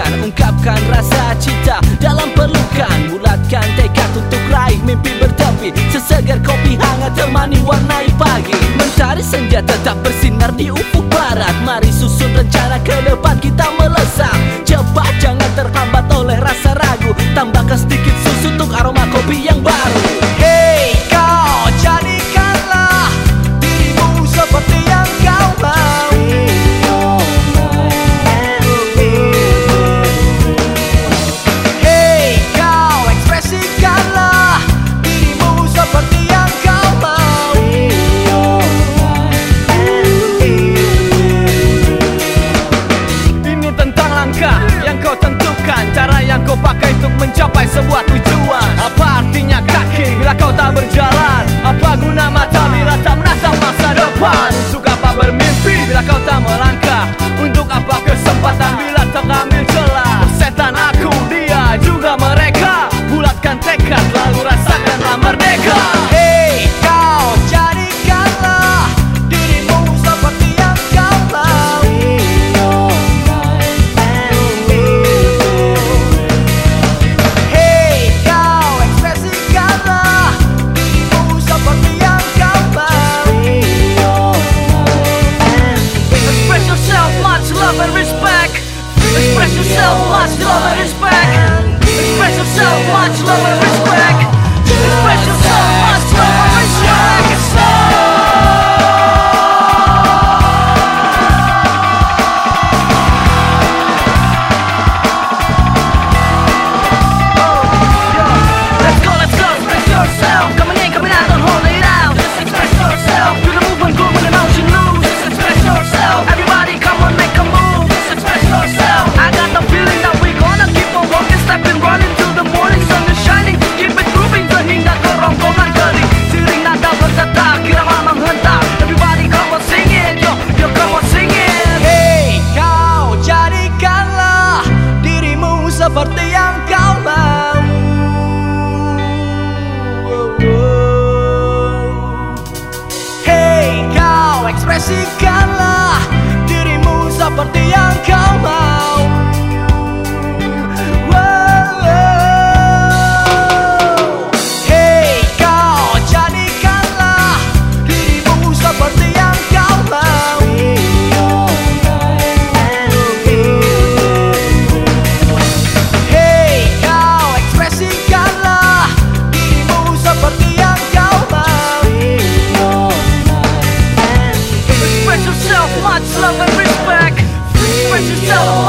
Bayangkan ungkapkan rasa cinta dalam pelukan. Bulatkan tekad untuk raih mimpi bertepi. Sesegar kopi hangat temani warnai pagi. Mentari senja tetap bersinar di ufuk barat. Mari susun rencana ke depan. Much seperti yang kau mau. Hey kau ekspresikanlah Go!